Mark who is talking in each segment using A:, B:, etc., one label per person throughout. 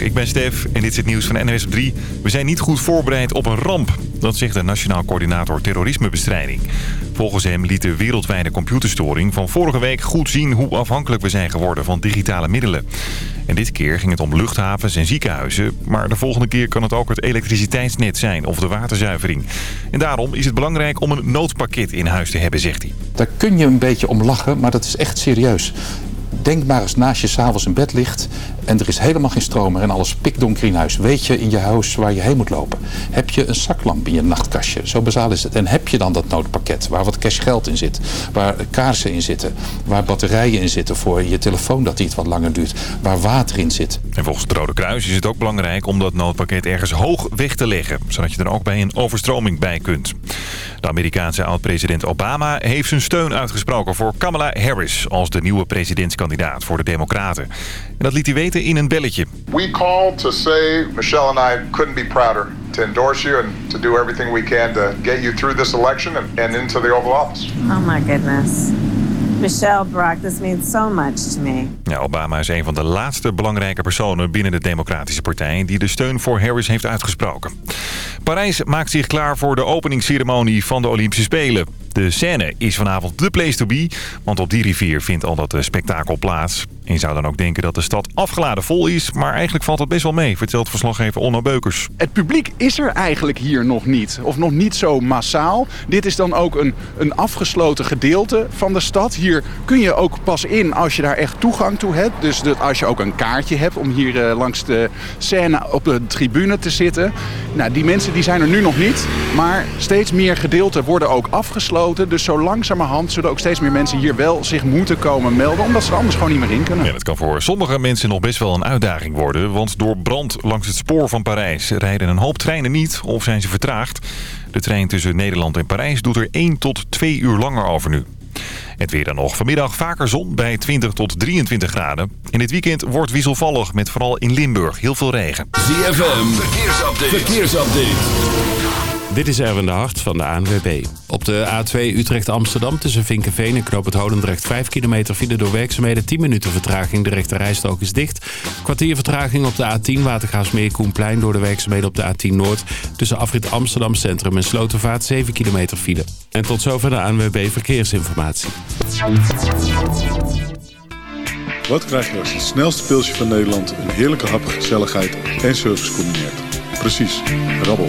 A: Ik ben Stef en dit is het nieuws van NWS op 3. We zijn niet goed voorbereid op een ramp. Dat zegt de Nationaal Coördinator Terrorismebestrijding. Volgens hem liet de wereldwijde computerstoring van vorige week goed zien hoe afhankelijk we zijn geworden van digitale middelen. En dit keer ging het om luchthavens en ziekenhuizen. Maar de volgende keer kan het ook het elektriciteitsnet zijn of de waterzuivering. En daarom is het belangrijk om een noodpakket in huis te hebben, zegt hij.
B: Daar kun je een beetje om lachen, maar dat is echt serieus. Denk maar eens naast je s'avonds in bed ligt en er is helemaal geen stroom meer en alles pikdonker in huis. Weet je in je huis waar je heen moet lopen? Heb je een zaklamp in je nachtkastje? Zo bazaal is het. En heb je dan dat noodpakket waar wat cashgeld in zit? Waar kaarsen in zitten? Waar batterijen in zitten voor je telefoon dat die iets wat langer duurt? Waar water in zit?
A: En volgens het Rode Kruis is het ook belangrijk om dat noodpakket ergens hoog weg te leggen. Zodat je er ook bij een overstroming bij kunt. De Amerikaanse oud-president Obama heeft zijn steun uitgesproken voor Kamala Harris als de nieuwe presidentskandidaat voor de Democraten. En dat liet hij weten in een belletje.
C: We called to say Michelle and I couldn't be prouder to endorse you and to do everything we can to get you through this election and, and into the Oval Office.
D: Oh my goodness. Michelle Brock, this means so much to me.
A: Ja, Obama is een van de laatste belangrijke personen binnen de Democratische Partij... die de steun voor Harris heeft uitgesproken. Parijs maakt zich klaar voor de openingsceremonie van de Olympische Spelen. De Seine is vanavond de place to be, want op die rivier vindt al dat spektakel plaats. En je zou dan ook denken dat de stad afgeladen vol is, maar eigenlijk valt het best wel mee, vertelt verslaggever Onno Beukers.
E: Het publiek is er eigenlijk hier nog niet, of nog niet zo massaal. Dit is dan ook een, een afgesloten gedeelte van de stad. Hier kun je ook pas in als je daar echt toegang toe hebt. Dus dat als je ook een kaartje hebt om hier eh, langs de Seine op de tribune te zitten. Nou, die mensen die zijn er nu nog niet, maar steeds meer gedeelten worden ook afgesloten. Dus zo langzamerhand zullen ook steeds meer mensen hier wel zich moeten komen melden. Omdat ze er anders gewoon niet meer in kunnen.
A: Ja, dat kan voor sommige mensen nog best wel een uitdaging worden. Want door brand langs het spoor van Parijs rijden een hoop treinen niet of zijn ze vertraagd. De trein tussen Nederland en Parijs doet er 1 tot 2 uur langer over nu. Het weer dan nog. Vanmiddag vaker zon bij 20 tot 23 graden. In dit weekend wordt wisselvallig met vooral in Limburg heel veel regen.
F: ZFM, verkeersupdate. verkeersupdate.
G: Dit is Erwin de Hart van de ANWB. Op de A2 Utrecht-Amsterdam tussen Vinkenveen en Knoop het Holendrecht 5 kilometer file door werkzaamheden 10 minuten vertraging. De rechte rijstrook is dicht. Kwartier vertraging op de A10 Watergaasmeer-Koenplein door de werkzaamheden op de A10 Noord. Tussen afrit Amsterdam Centrum en Slotervaart 7 kilometer file. En tot zover de ANWB Verkeersinformatie.
H: Wat krijg je als het snelste pilsje van Nederland een heerlijke hap, gezelligheid en service combineert? Precies, rabbel.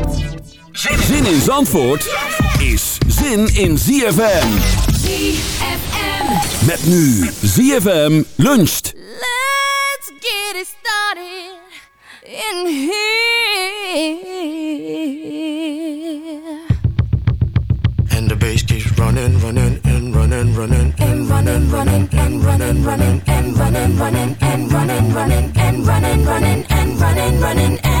F: Zin in Zandvoort is zin in ZFM.
I: ZFM.
F: Met nu ZFM luncht.
I: Let's get it started in here.
J: And the bass keeps running, running, and running, running, and running, running, and running, running, and running, running, and running, running, and running, running, and running, running, and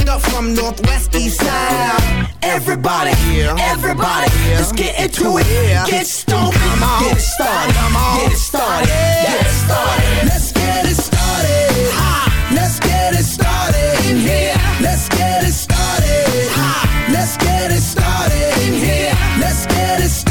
K: up from Northwest East Side. Everybody, everybody, let's get into it. Get stoned, get it started, get it started, get it started. Let's get it started. Let's get it started in here. Let's get it started. Ha! Let's get it started in here. Let's get it started. Ha! Let's get it started in here. Let's get it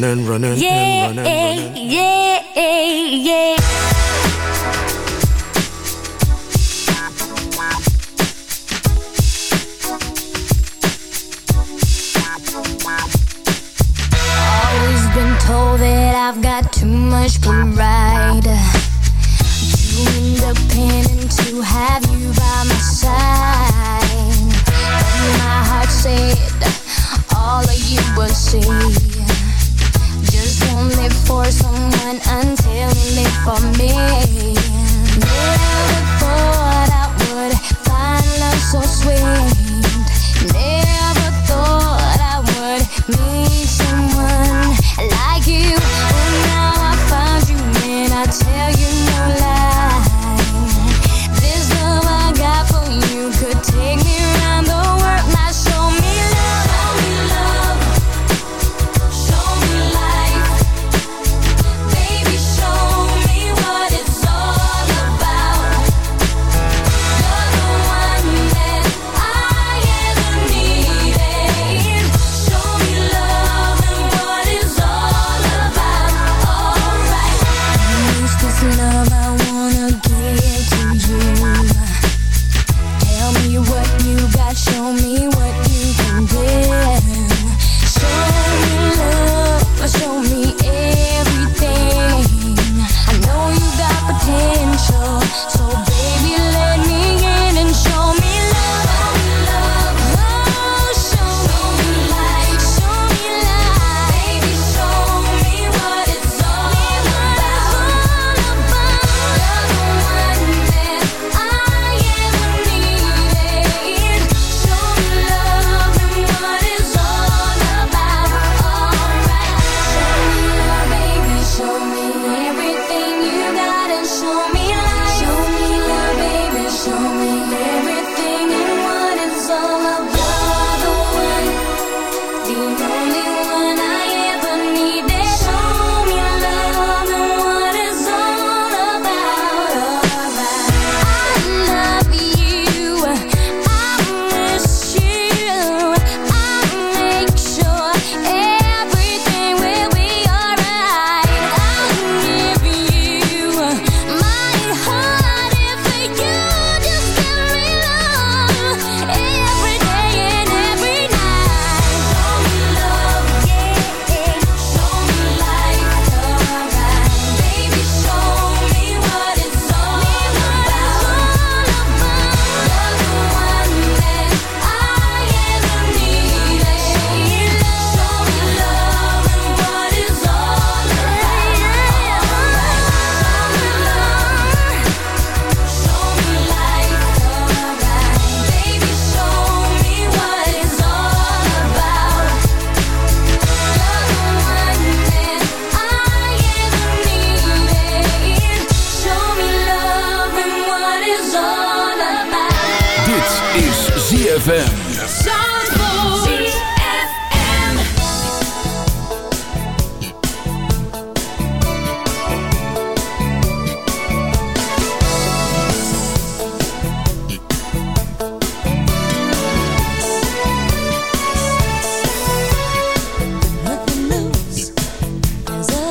K: Running
L: running, eh, running
M: Yeah,
L: and running.
M: yeah, yeah. Always been told that I've got too much pride. Too independent to have you by my side. But my heart said all of you would see. Live for someone until live for me. Never thought I would find love so sweet. Never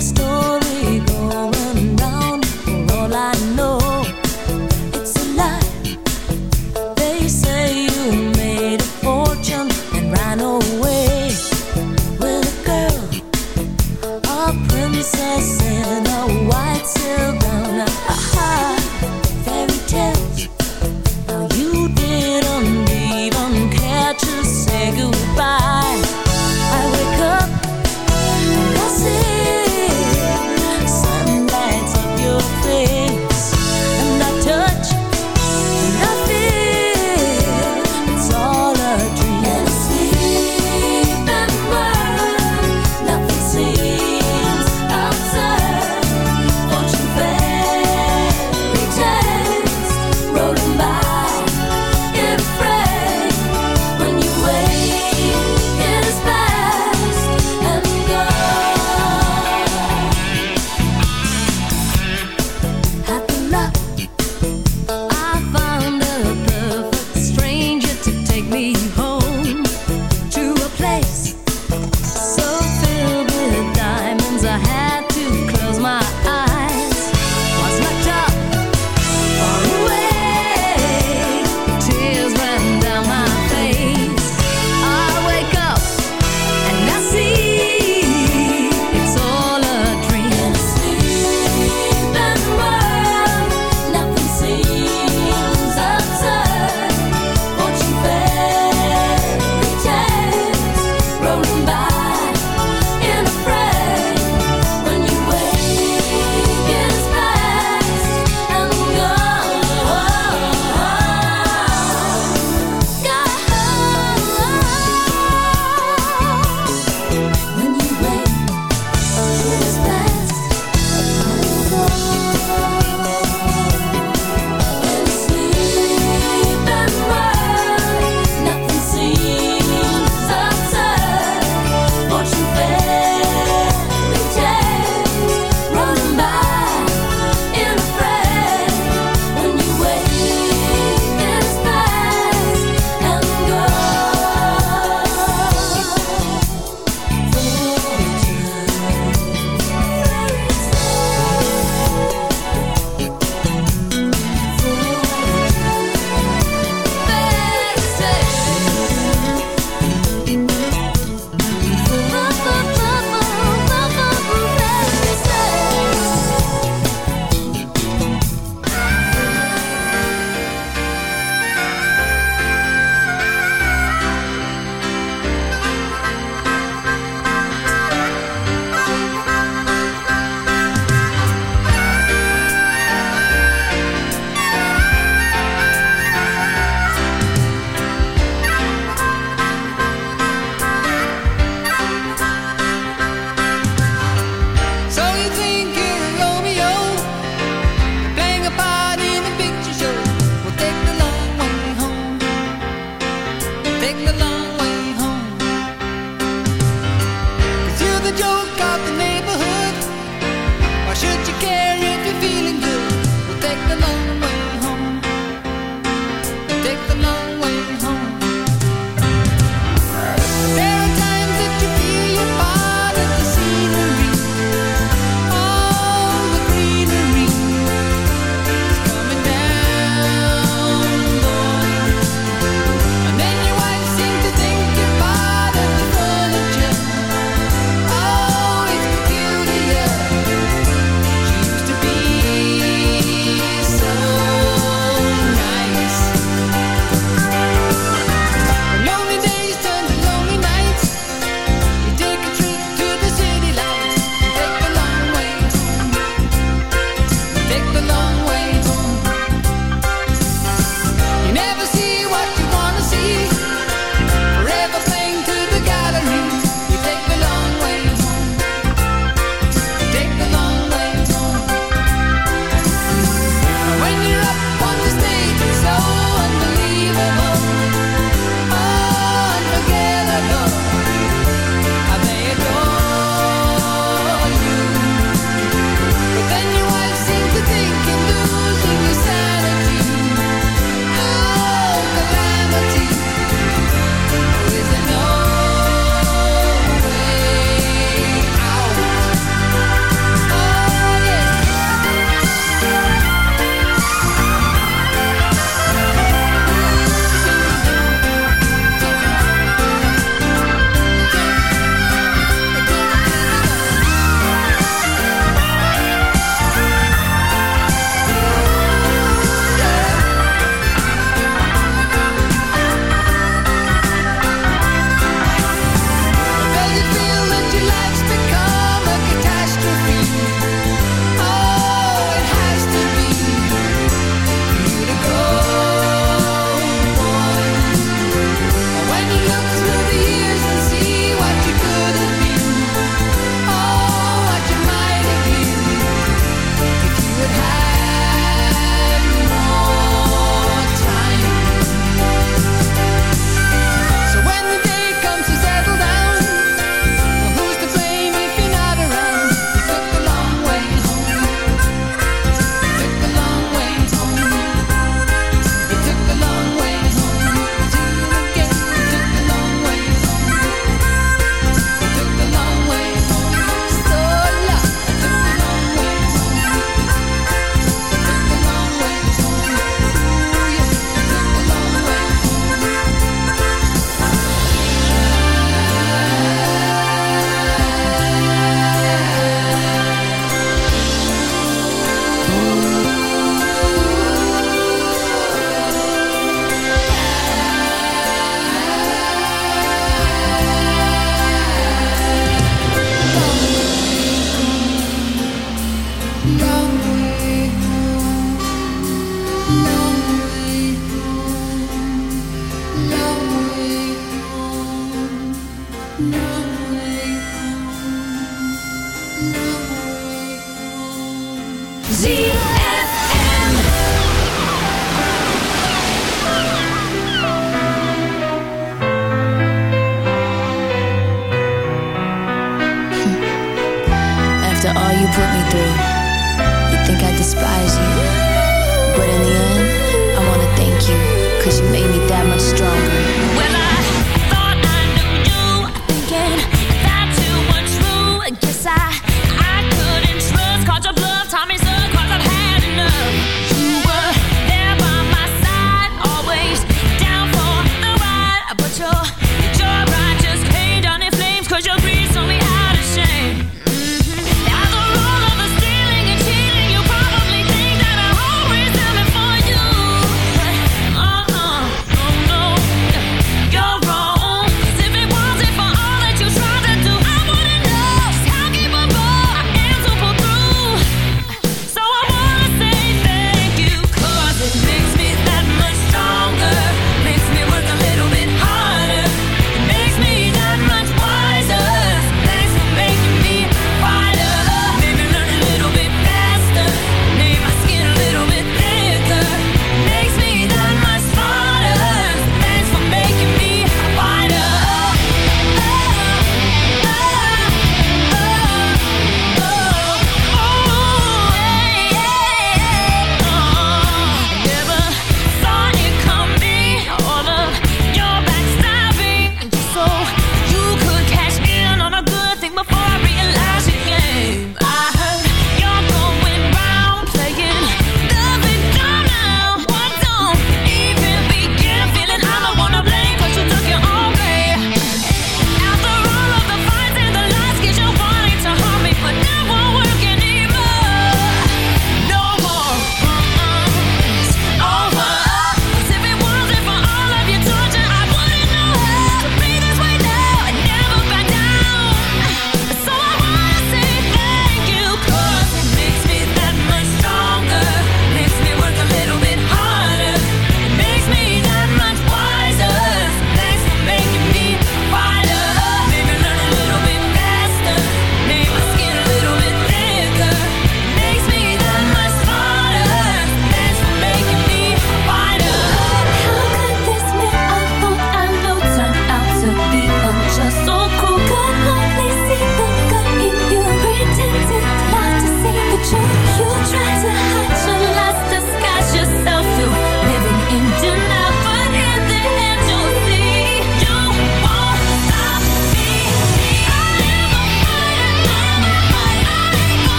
I: There's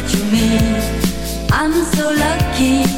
M: that you
I: meet. I'm so lucky,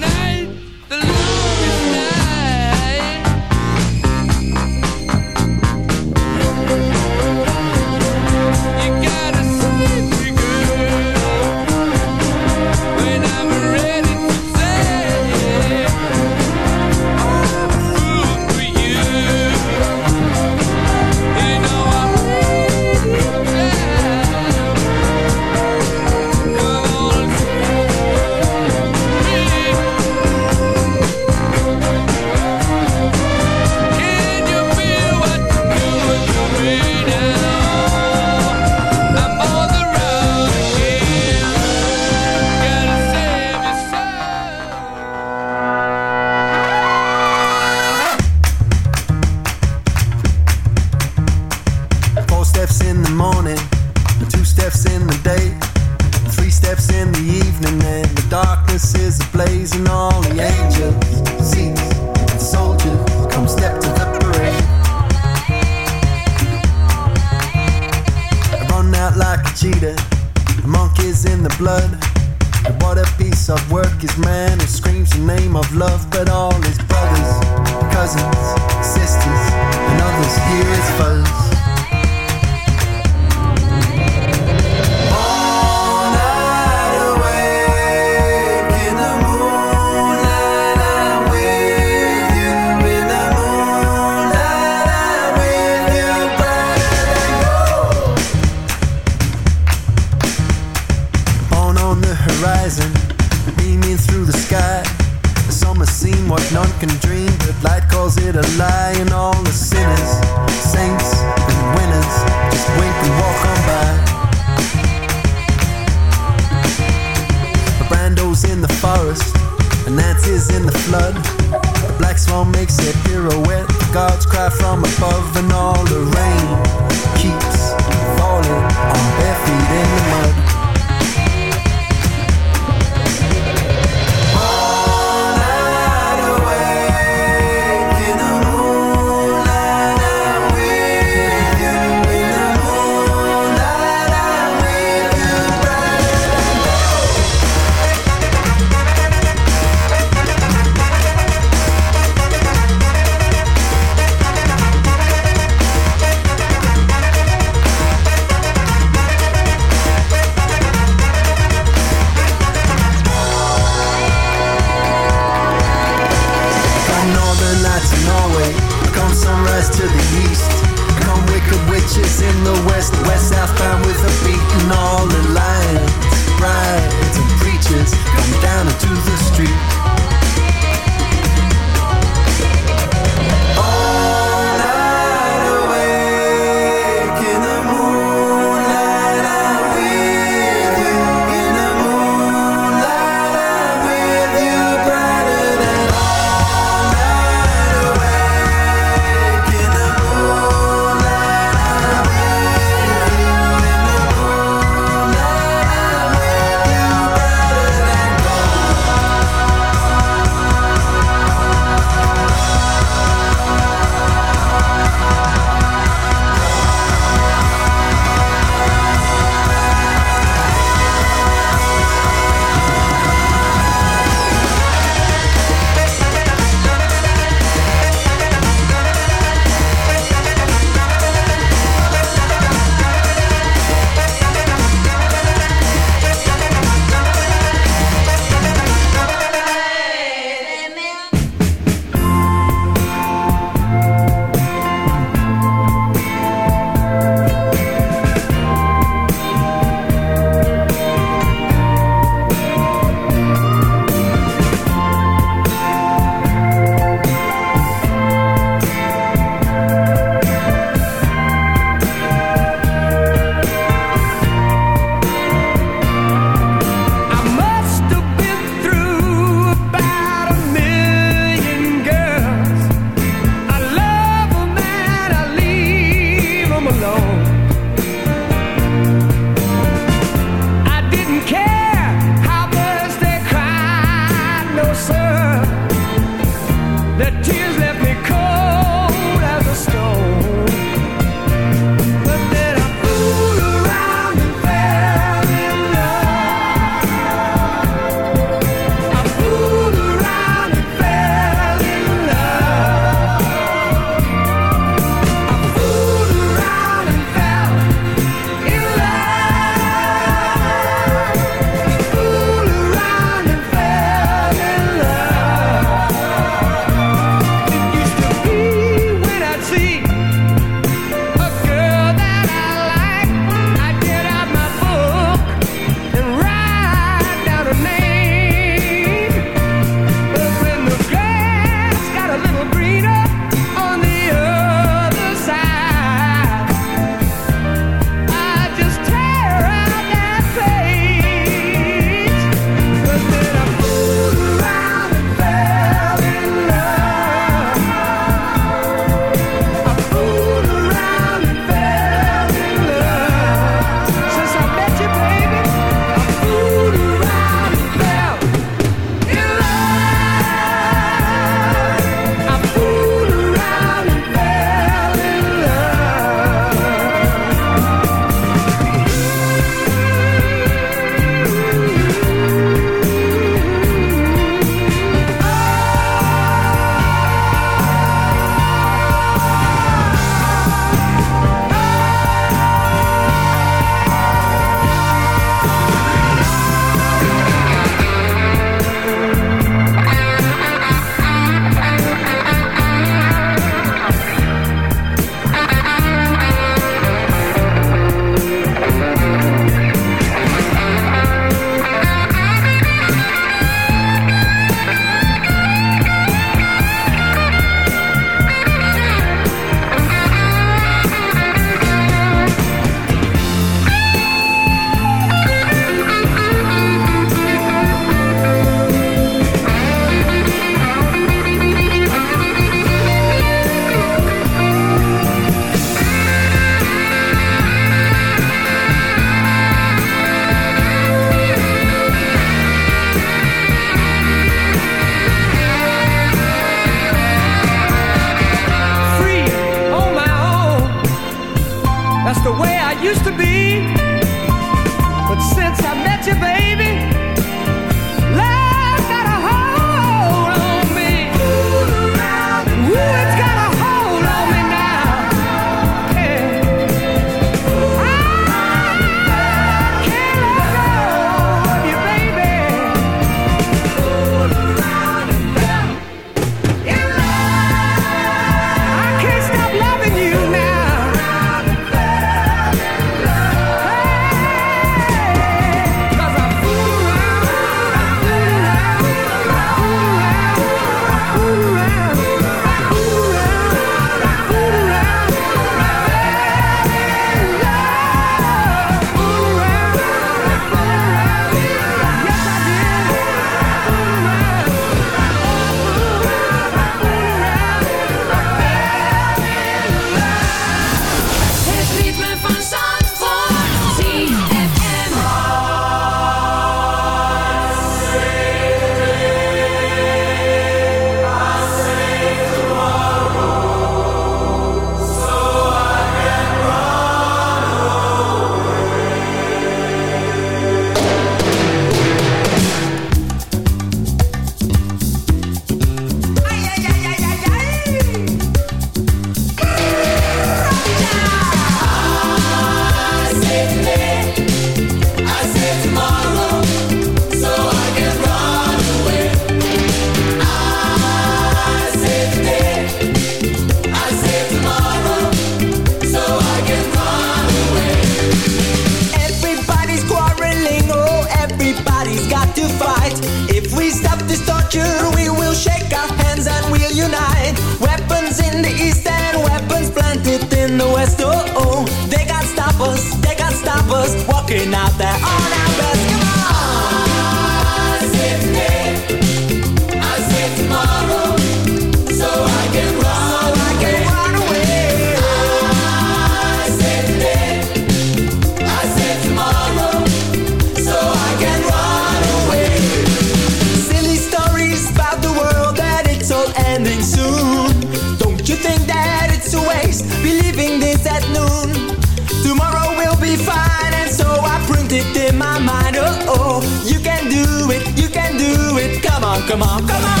N: Come
O: on, come on,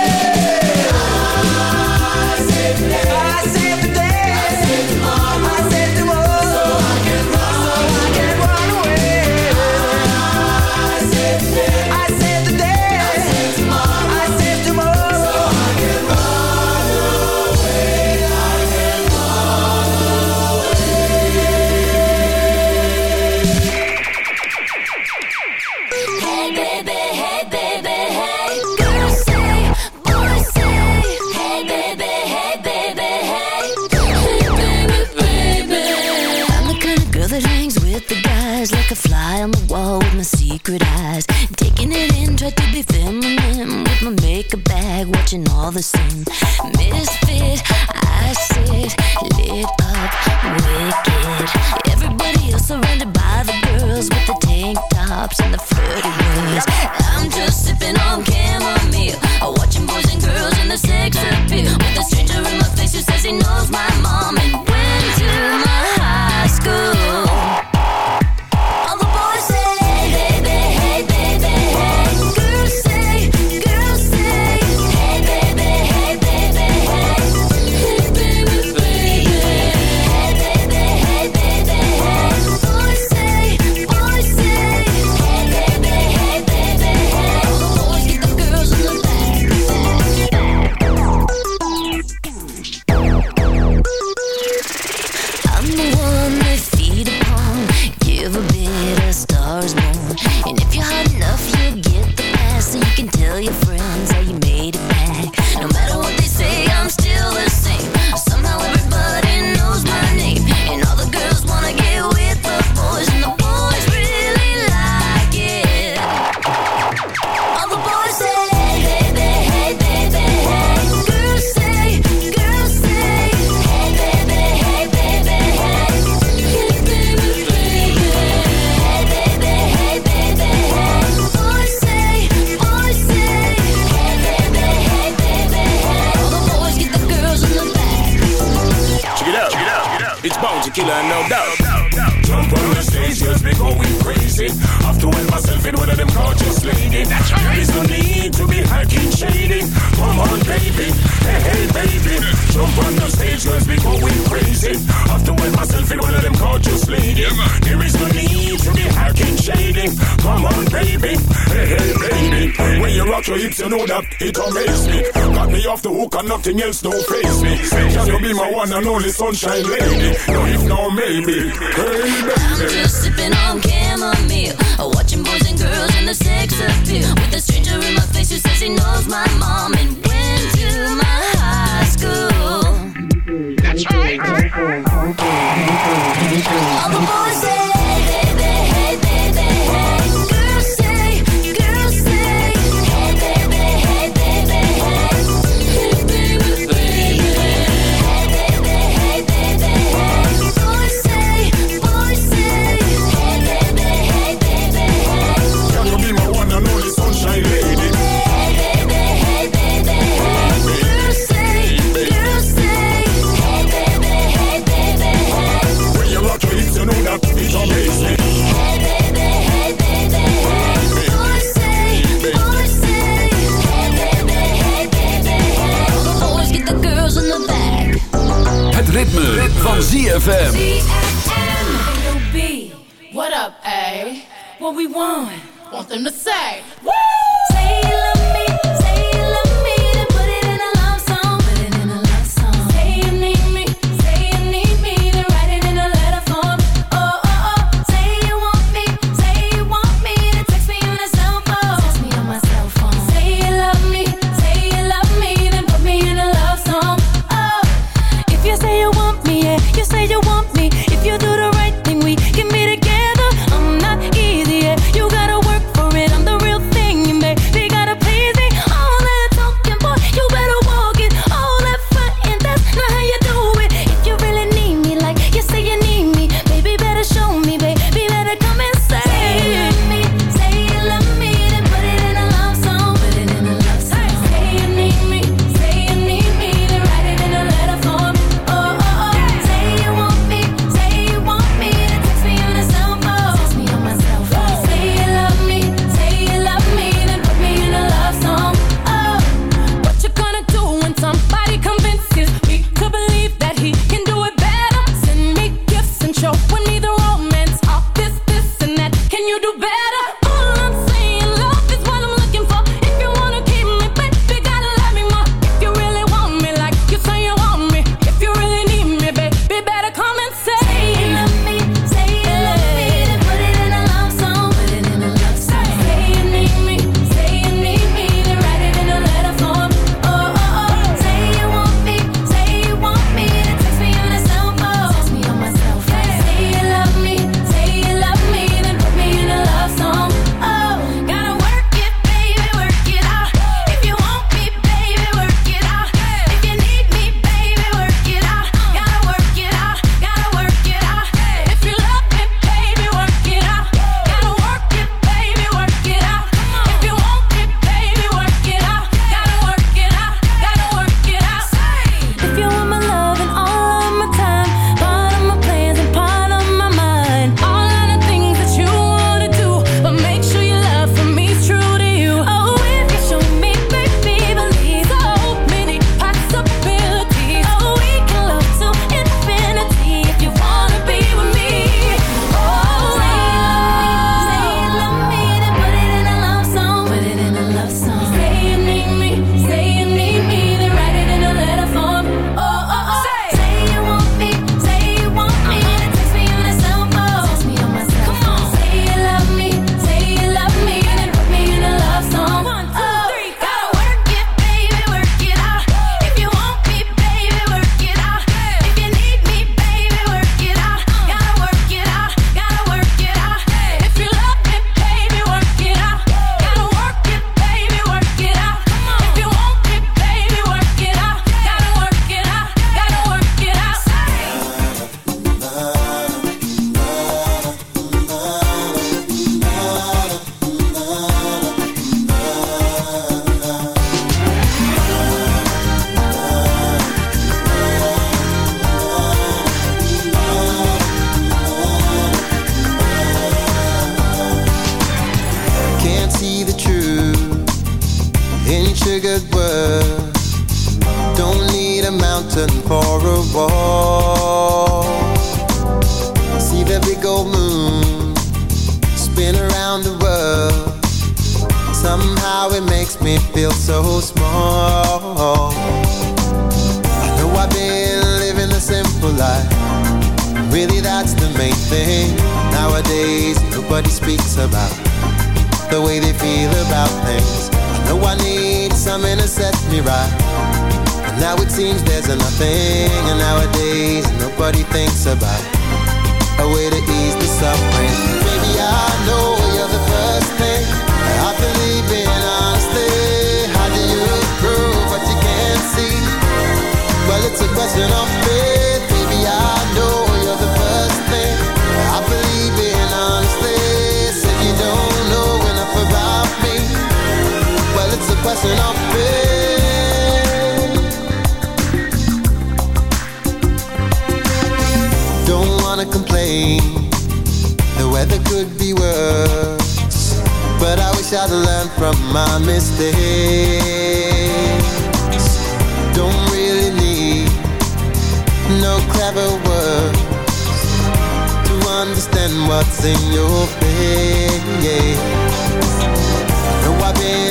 I: Secret eyes. Taking it in, try to be feminine with my makeup bag, watching all the sin. Misfit, I sit lit up, wicked. Everybody else surrounded by the girls with the tank tops and the flirty words. I'm just sipping on chamomile,
P: check it out, check it out. It's Bounty Killer, no doubt. Jump on the stage, just be going crazy. Have to help myself in one of them gorgeous lady. There is no need to be hacking shady. Come on, baby. Hey, hey, baby. Jump on the stage, just be going crazy. Have to help myself in one of them gorgeous lady. There is no need to be hacking shady. Come on, baby. Hey, hey, baby. When you rock your hips, you know that it amazes me. Got me off the hook and nothing else don't face me. Can you be my one and only sunshine lady? no if, no maybe.
I: I'm just sipping on chamomile, watching boys and girls in the sex appeal. With a stranger in my face who says he knows my mom and went to my high school. That's right. All the boys say.
F: ritme, ritme. van ZFM.
M: What up, A? What we want? Want them to say, Woo!
Q: know I need something to set me right. And now it seems there's a nothing, and nowadays nobody thinks about a way to ease the suffering. Baby, I know you're the first thing I believe in honestly. How do you prove what you can't see? Well, it's a question of understand what's in your face. No, I've been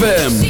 F: ZFM.